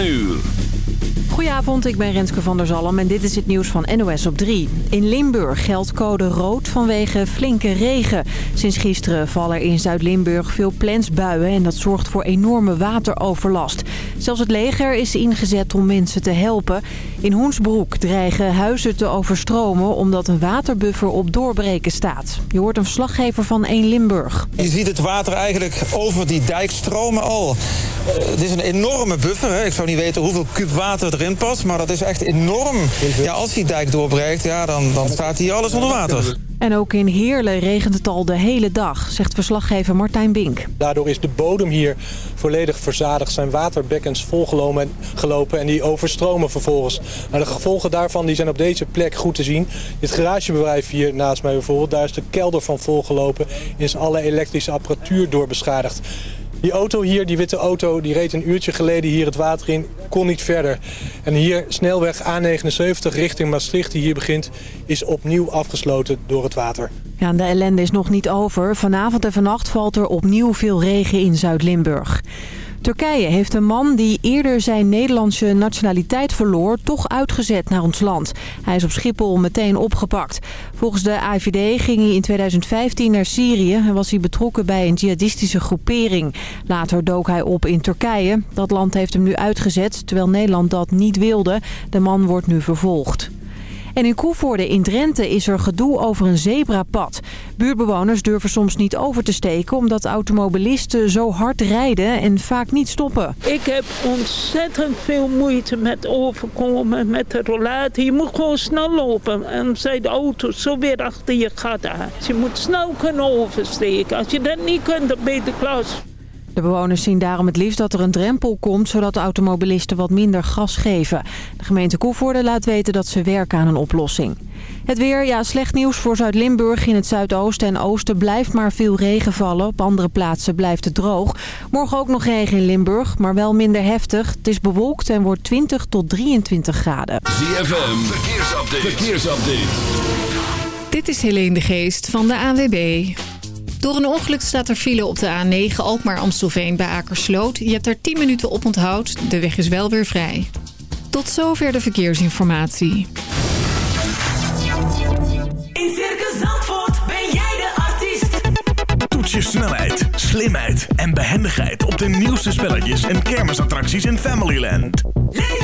uur. Goedenavond, ik ben Renske van der Zalm en dit is het nieuws van NOS op 3. In Limburg geldt code rood vanwege flinke regen. Sinds gisteren vallen in Zuid-Limburg veel plensbuien en dat zorgt voor enorme wateroverlast. Zelfs het leger is ingezet om mensen te helpen. In Hoensbroek dreigen huizen te overstromen omdat een waterbuffer op doorbreken staat. Je hoort een verslaggever van 1 Limburg. Je ziet het water eigenlijk over die dijk stromen al. Uh, het is een enorme buffer. Hè. Ik zou niet weten hoeveel kub water erin past, maar dat is echt enorm. Ja, als die dijk doorbreekt, ja, dan, dan staat hier alles onder water. En ook in Heerlen regent het al de hele dag, zegt verslaggever Martijn Bink. Daardoor is de bodem hier volledig verzadigd, zijn waterbekkens volgelopen en die overstromen vervolgens. Maar de gevolgen daarvan die zijn op deze plek goed te zien. Dit garagebedrijf hier naast mij bijvoorbeeld, daar is de kelder van volgelopen. Is alle elektrische apparatuur door beschadigd. Die auto hier, die witte auto, die reed een uurtje geleden hier het water in, kon niet verder. En hier snelweg A79 richting Maastricht, die hier begint, is opnieuw afgesloten door het water. Ja, de ellende is nog niet over. Vanavond en vannacht valt er opnieuw veel regen in Zuid-Limburg. Turkije heeft een man die eerder zijn Nederlandse nationaliteit verloor... toch uitgezet naar ons land. Hij is op Schiphol meteen opgepakt. Volgens de AIVD ging hij in 2015 naar Syrië... en was hij betrokken bij een jihadistische groepering. Later dook hij op in Turkije. Dat land heeft hem nu uitgezet, terwijl Nederland dat niet wilde. De man wordt nu vervolgd. En in Koevoorde in Drenthe is er gedoe over een zebrapad. Buurtbewoners durven soms niet over te steken... omdat automobilisten zo hard rijden en vaak niet stoppen. Ik heb ontzettend veel moeite met overkomen met de rollator. Je moet gewoon snel lopen en zijn de auto's zo weer achter je gaat aan. Je moet snel kunnen oversteken. Als je dat niet kunt, dan ben je de klas. De bewoners zien daarom het liefst dat er een drempel komt... zodat de automobilisten wat minder gas geven. De gemeente Koevoorde laat weten dat ze werken aan een oplossing. Het weer, ja, slecht nieuws voor Zuid-Limburg. In het zuidoosten en oosten blijft maar veel regen vallen. Op andere plaatsen blijft het droog. Morgen ook nog regen in Limburg, maar wel minder heftig. Het is bewolkt en wordt 20 tot 23 graden. ZFM, verkeersupdate. verkeersupdate. Dit is Helene de Geest van de AWB. Door een ongeluk staat er file op de A9 Alkmaar-Amstelveen bij Akersloot. Je hebt er 10 minuten op onthoud. De weg is wel weer vrij. Tot zover de verkeersinformatie. In Circus Zandvoort ben jij de artiest. Toets je snelheid, slimheid en behendigheid op de nieuwste spelletjes en kermisattracties in Familyland. Leef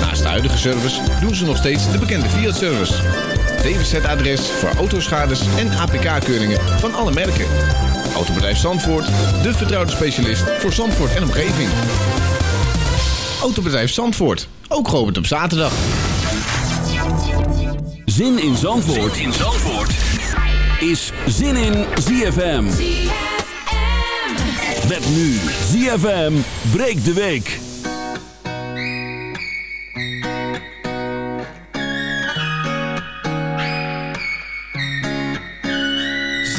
Naast de huidige service doen ze nog steeds de bekende Fiat-service. DWZ-adres voor autoschades en APK-keuringen van alle merken. Autobedrijf Zandvoort, de vertrouwde specialist voor Zandvoort en omgeving. Autobedrijf Zandvoort, ook geopend op zaterdag. Zin in Zandvoort, zin in Zandvoort. is Zin in ZFM. Met nu ZFM breekt de week.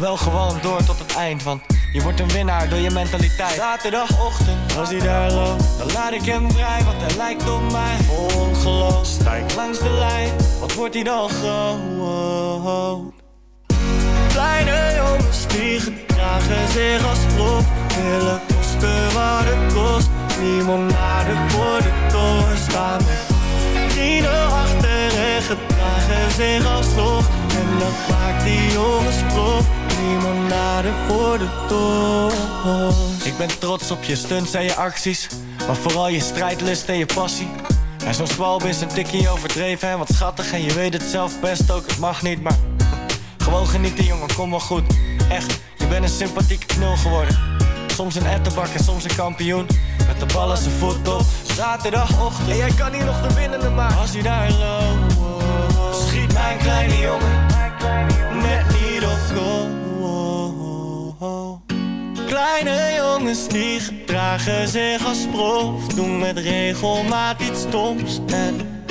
Wel gewoon door tot het eind, want je wordt een winnaar door je mentaliteit. Zaterdagochtend, als hij daar loopt, dan laat ik hem vrij, want hij lijkt op mij. Vol ongeloof, stijg langs de lijn, wat wordt hij dan groot? Kleine jongens die gedragen zich als prof, willen kosten wat het kost Limonade voor de toren staan vrienden achter en gedragen zich alsnog. En dat maakt die jongens prof. Limonade voor de toren. Ik ben trots op je stunts en je acties. Maar vooral je strijdlust en je passie. En zo'n zwalb is een tikkie overdreven en wat schattig. En je weet het zelf best ook, het mag niet, maar... Gewoon genieten jongen, kom wel goed. Echt, je bent een sympathieke knul geworden. Soms een ettenbak en soms een kampioen. Met de bal als een voet op. Zaterdagochtend. En jij kan hier nog de winnende maken. Als hij daar loopt. Schiet mijn kleine jongen. Jongens die gedragen zich als prof. Doen met regelmaat iets stoms. En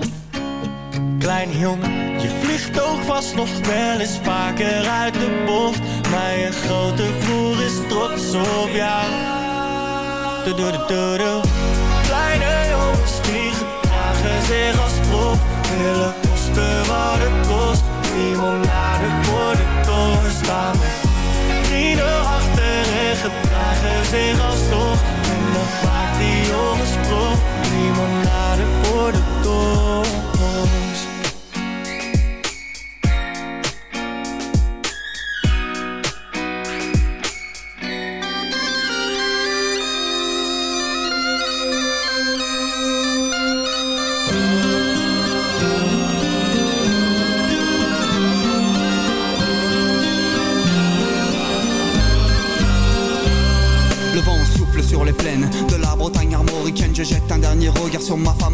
Kleine jongen, je vliegt ook vast nog wel eens vaker uit de bocht. Maar grote broer is trots op jou. -du -du -du. Kleine jongens die gedragen zich als prof. Willen kosten wat het kost. Limonade voor de toren staan zich als toch. En dat die jongens voor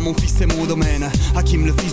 mon fils et mon domaine. Hakim, le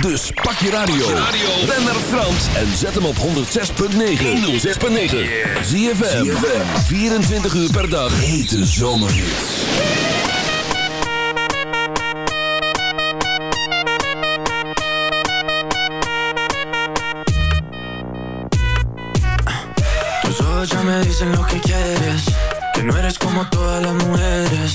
Dus pak je radio, ren naar Frans en zet hem op 106.9. 106.9. Zie je 24 uur per dag. Hete zomerhits. Tus ojos ya me dicen lo que quieres Que no eres como todas las mujeres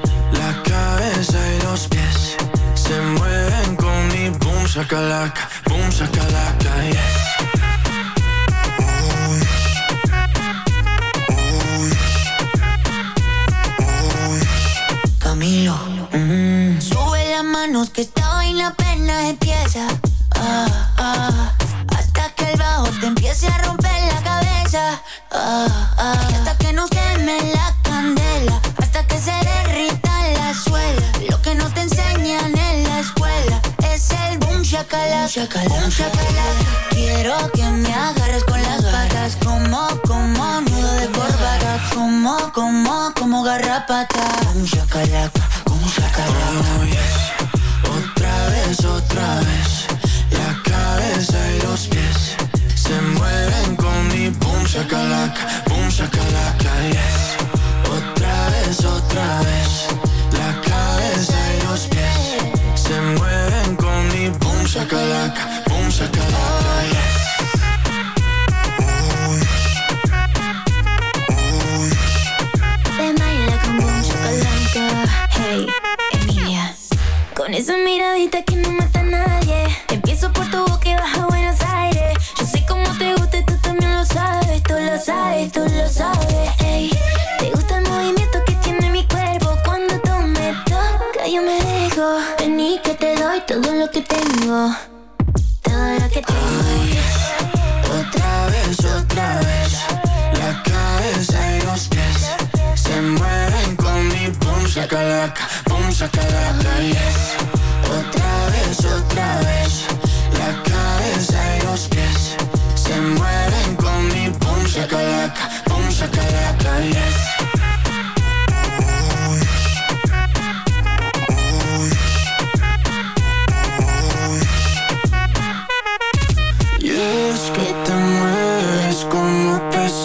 cabeza y los pies Se mueven con mi boom shakalaka Boom shakalaka, yes Camilo. Sube las manos que esta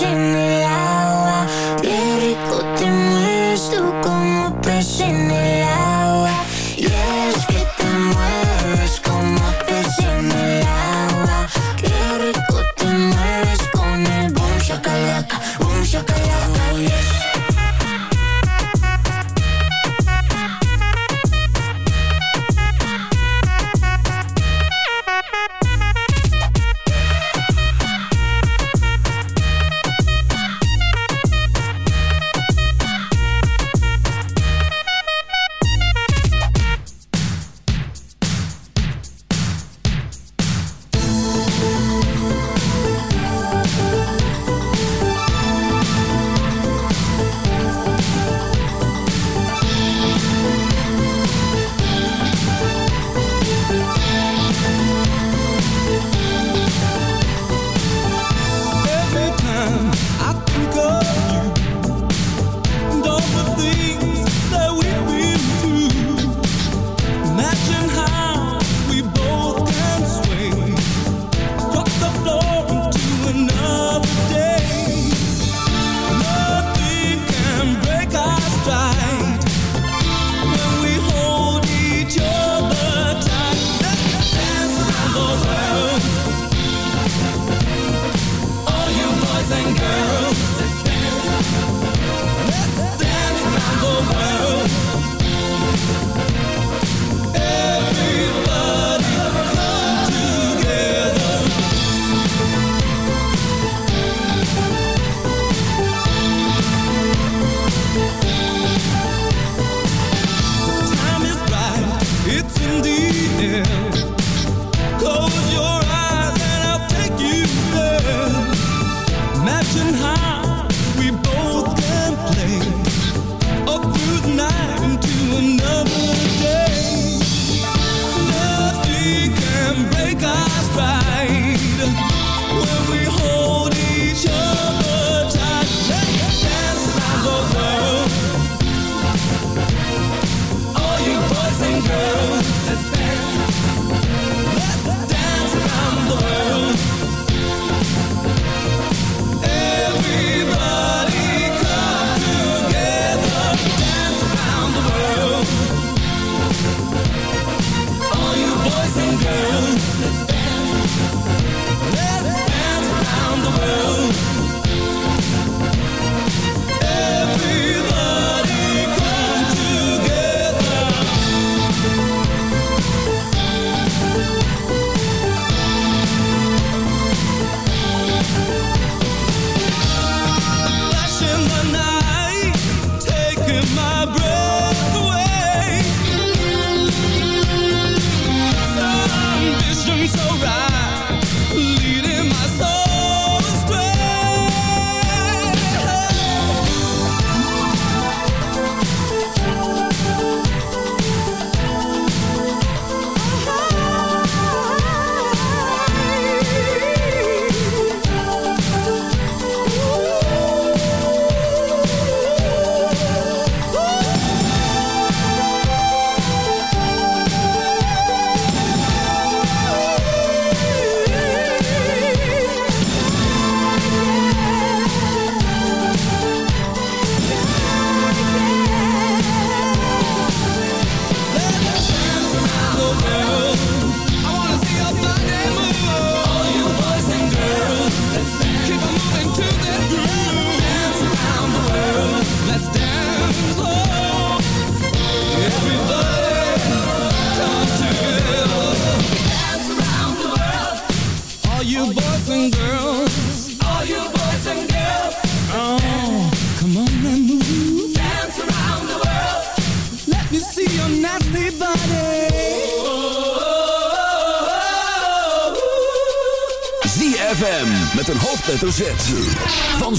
en el agua. Qué rico te mueves tú como pez en el agua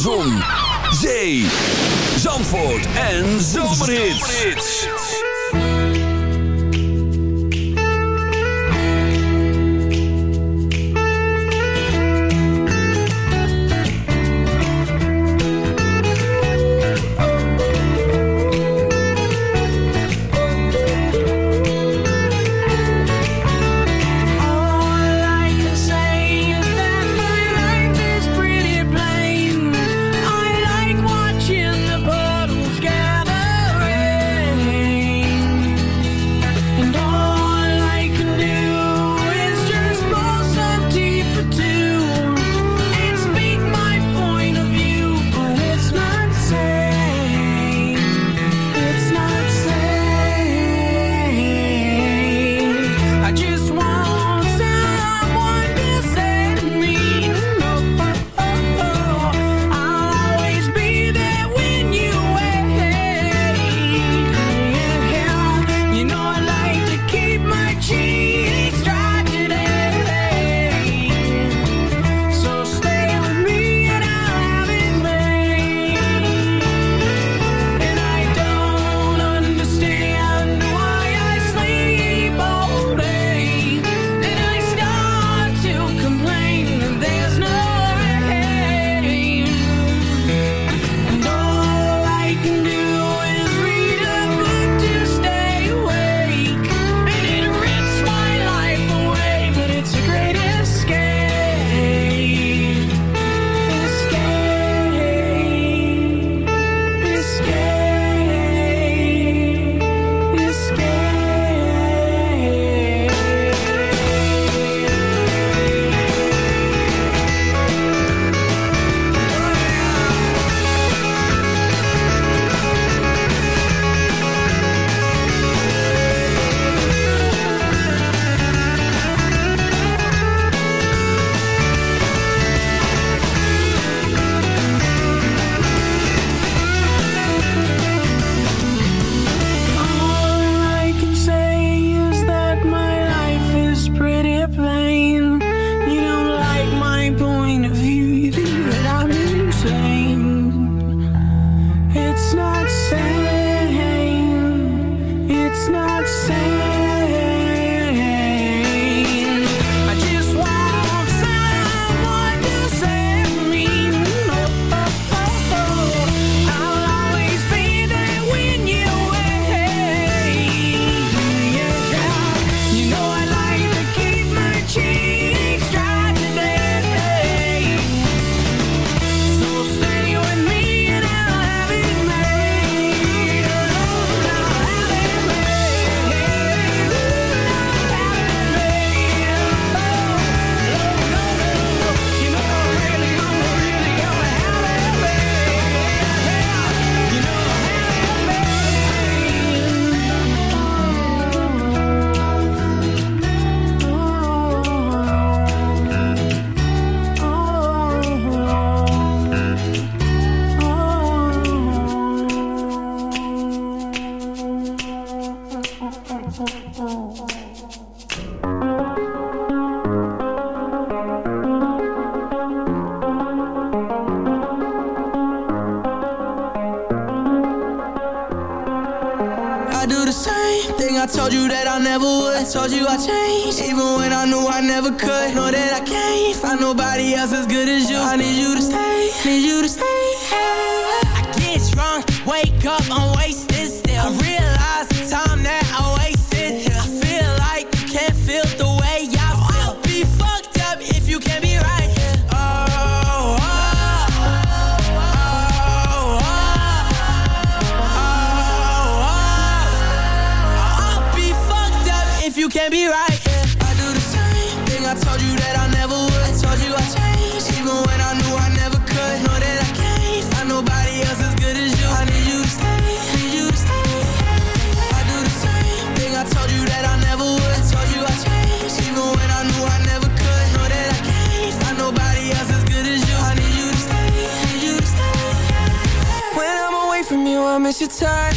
Zon, zee, zandvoort en Zomerrit. away. Know that I can't find nobody else as good as you. I need you to stay, need you to stay. Hey. I get drunk, wake up, I'm sunshine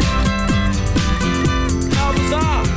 dançar.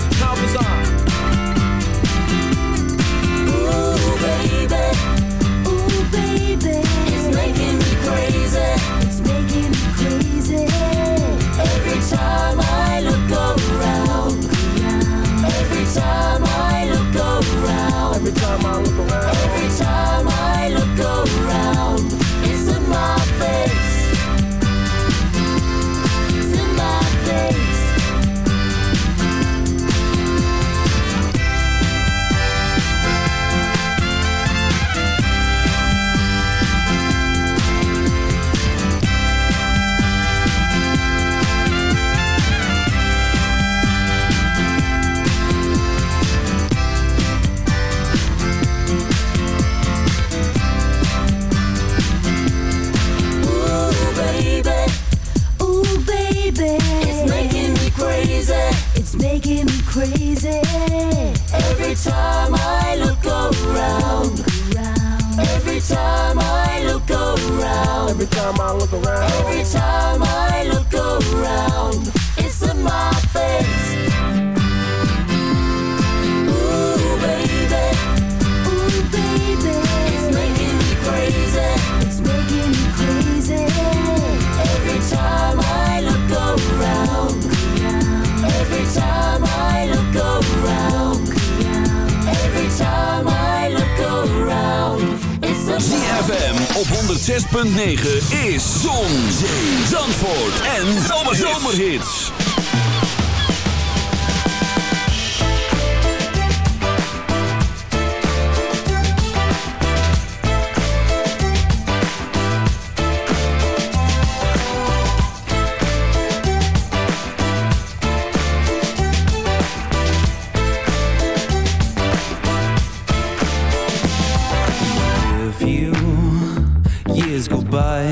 By,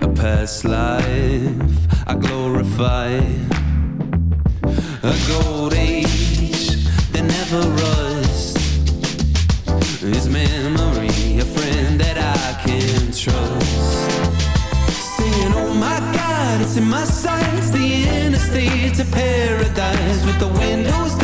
a past life I glorify, a gold age that never rusts His memory, a friend that I can trust. Singing, oh my God, it's in my sights, the interstate to paradise with the windows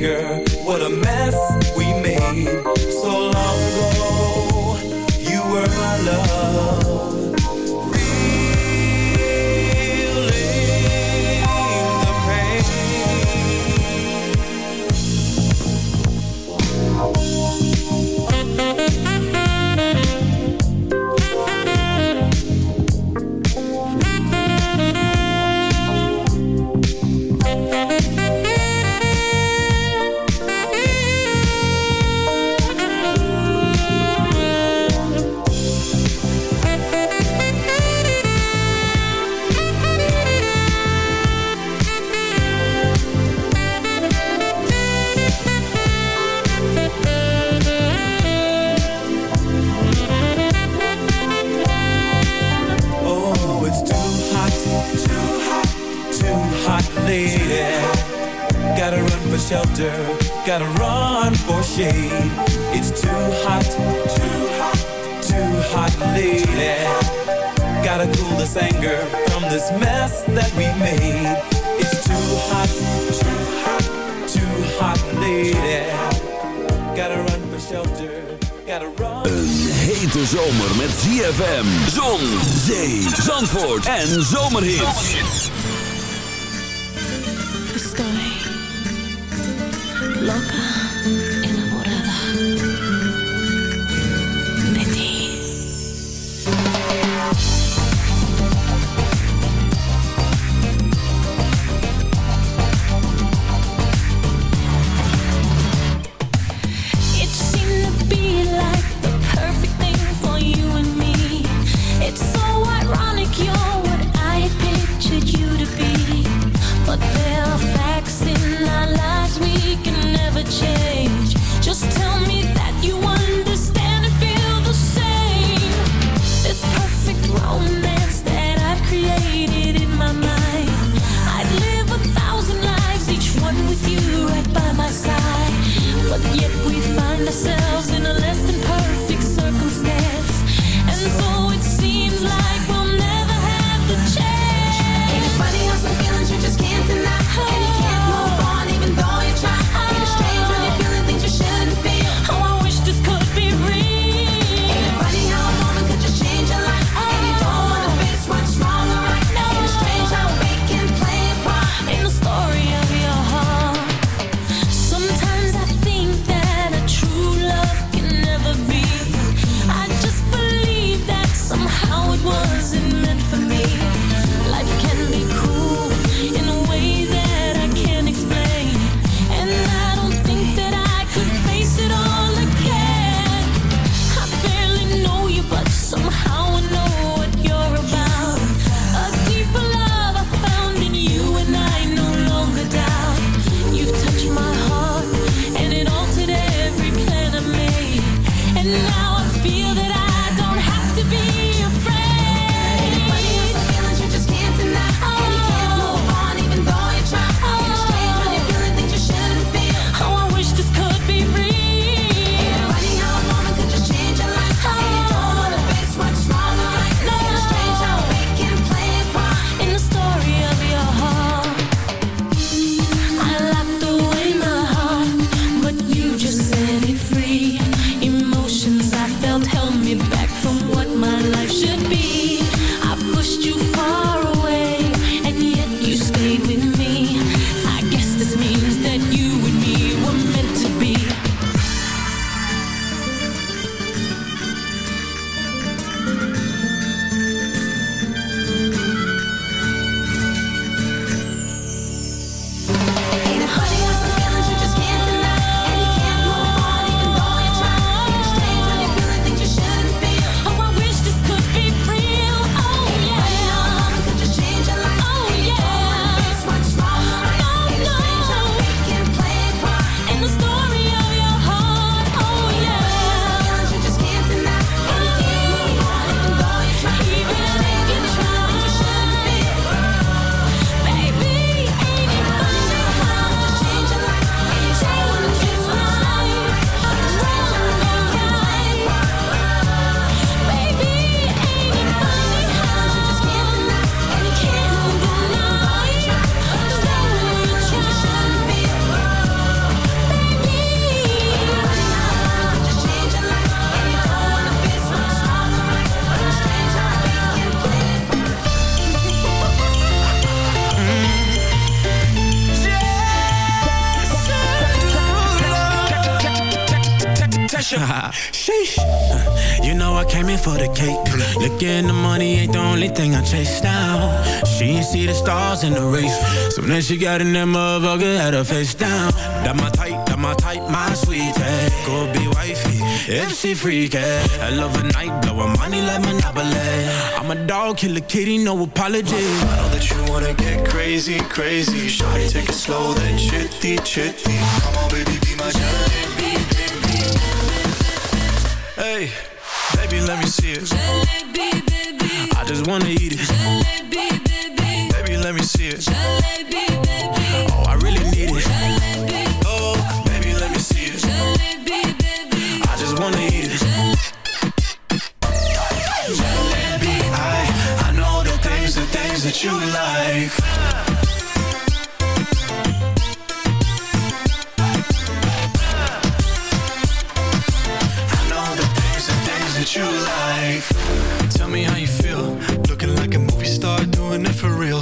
girl, what a mess we made so long ago. You were my love. See the stars in the race. So then she got in that motherfucker, had her face down. That my type, that my type, my sweetie. Go be wifey, if she freaky. I love a night, blowin' money like Monopoly. I'm a dog, kill a kitty, no apology. I know that you wanna get crazy, crazy. Shawty, take it slow, then chitty, chitty. Come on, baby, be my jalebi, baby. Hey, baby, let me see it. I just wanna eat it. Let me see it. Oh, I really need it. Oh, baby, let me see it. I just wanna eat it. I, I know the things, the things that you like.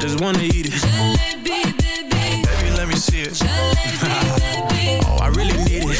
just wanna eat it. Baby, let me see it. oh, I really need it.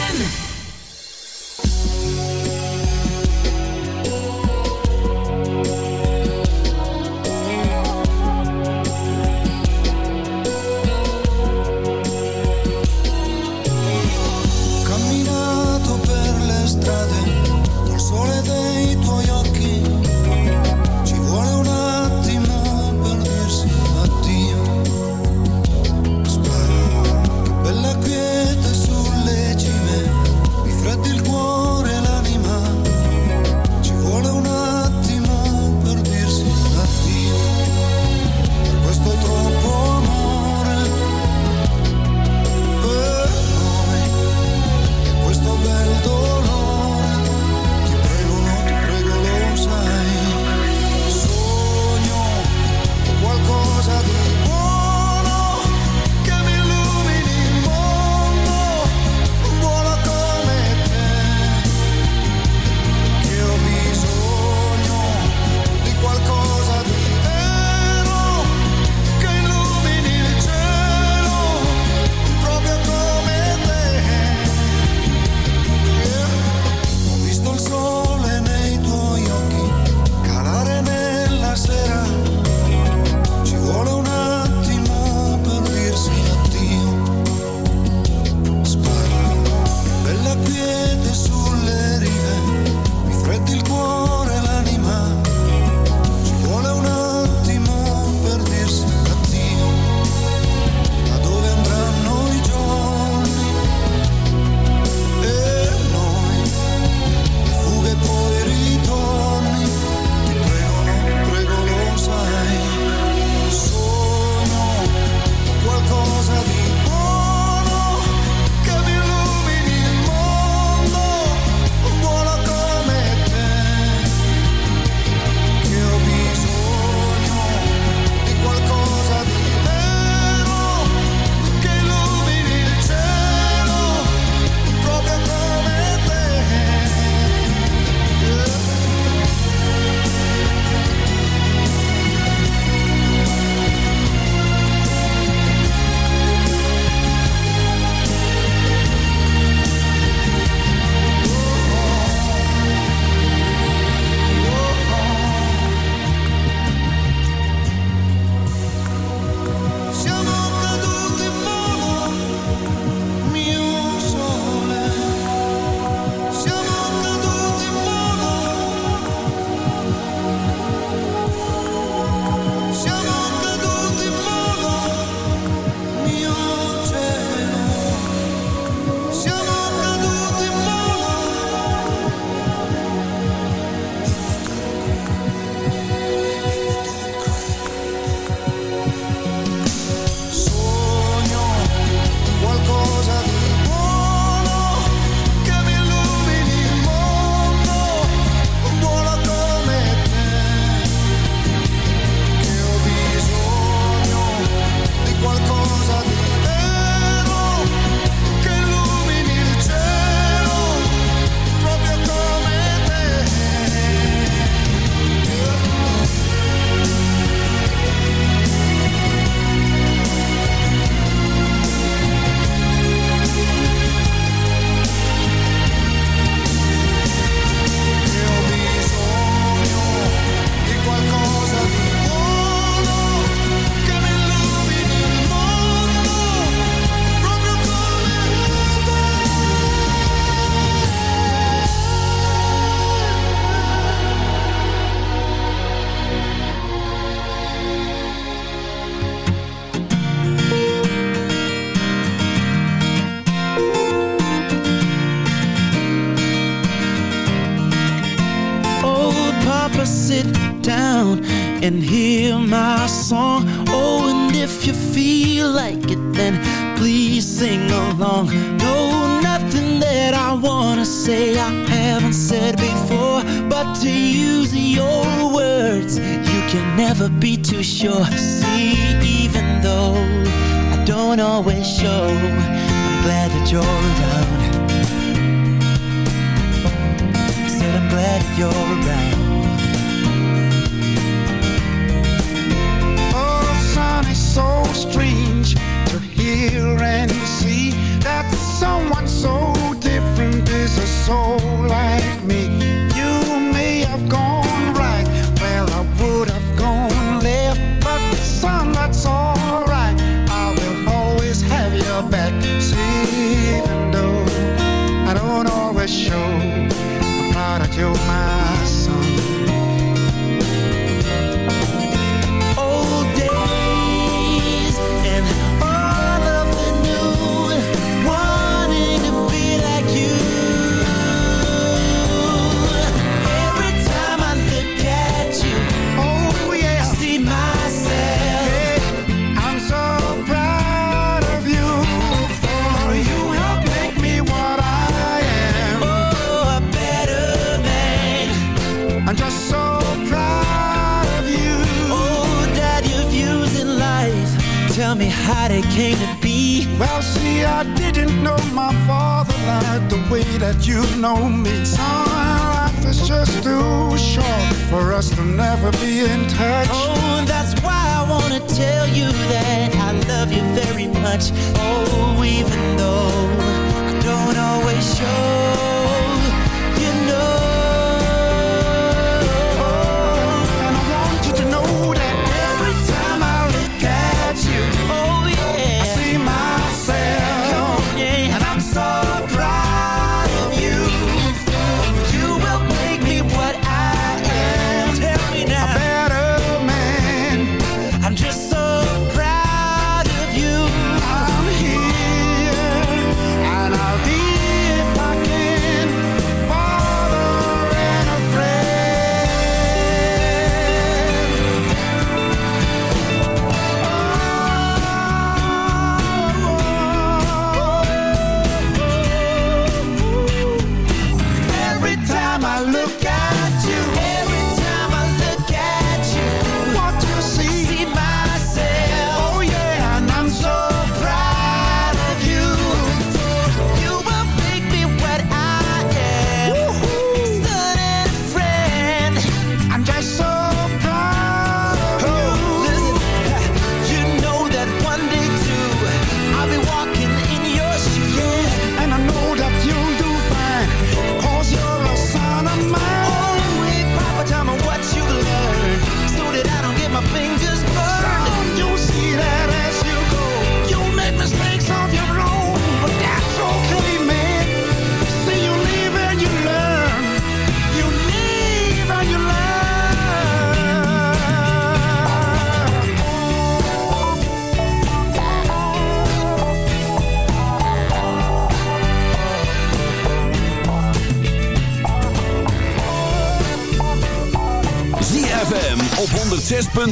your mind.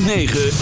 106.9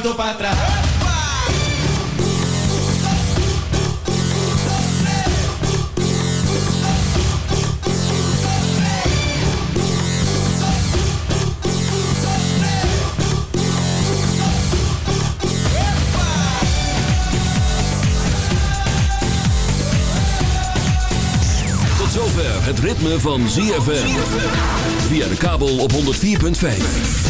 un pasito para atrás. Tot zover het ritme van ZFM. Via de kabel op 104.5.